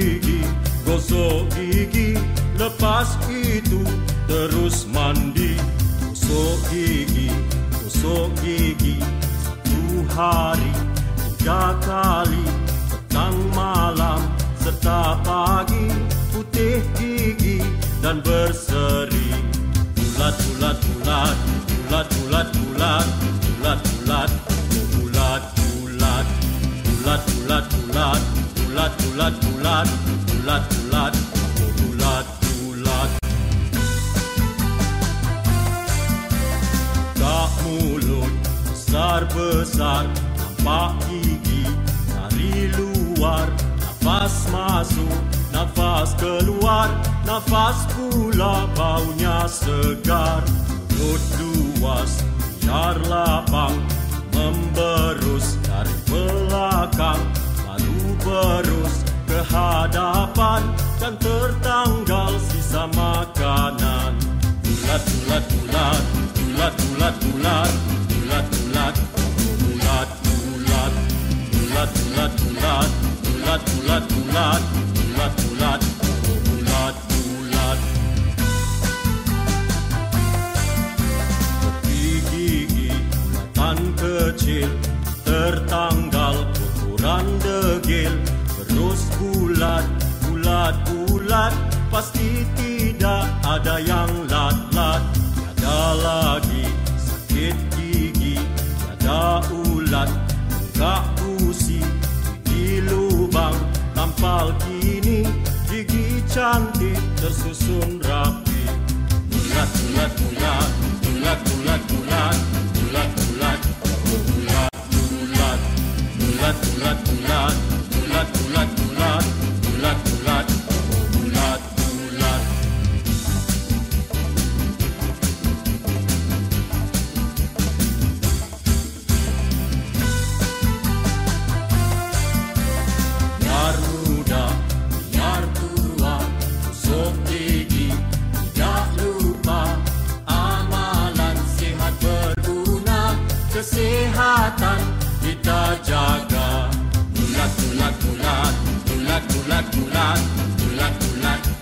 gigi Gosok gigi Lepas itu terus mandi. Gosok gigi Gosok gigi Satu hari tiga kali. Bulat, bulat, bulat Bulat, bulat Bulat, Tak mulut besar-besar Nampak gigi dari luar. Nafas masuk, nafas keluar Nafas pula baunya segar. Mulut luas, biar lapang Memberus dari belakang Lalu ke Dan tertanggal sisa makanan. Bulat, bulat, bulat. Bulat, bulat, bulat. Bulat, bulat. Bulat, bulat. Bulat, bulat, bulat. Bulat, bulat, bulat. Bulat, bulat. Bulat, bulat. Gigi bulatan kecil Tertanggal ukuran degil Terus bulat, bulat, bulat Pasti tidak ada yang lat-lat Tiada lagi sakit gigi Tiada ulat, enggak usi Gigi lubang, tampal kini Gigi cantik tersusun rapi bulat, bulat Bulat, bulat, bulat Bulat, bulat Bulat, bulat Bulat, bulat, bulat Bulat, bulat, bulat Bulat, kita jaga Bulat, bulat, bulat Bulat, bulat, bulat Bulat, bulat Bulat,